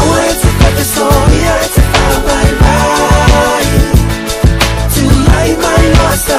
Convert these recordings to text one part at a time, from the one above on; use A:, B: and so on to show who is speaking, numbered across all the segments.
A: aweze kupata soni hata kama bye tonight my lost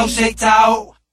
A: don't shake out.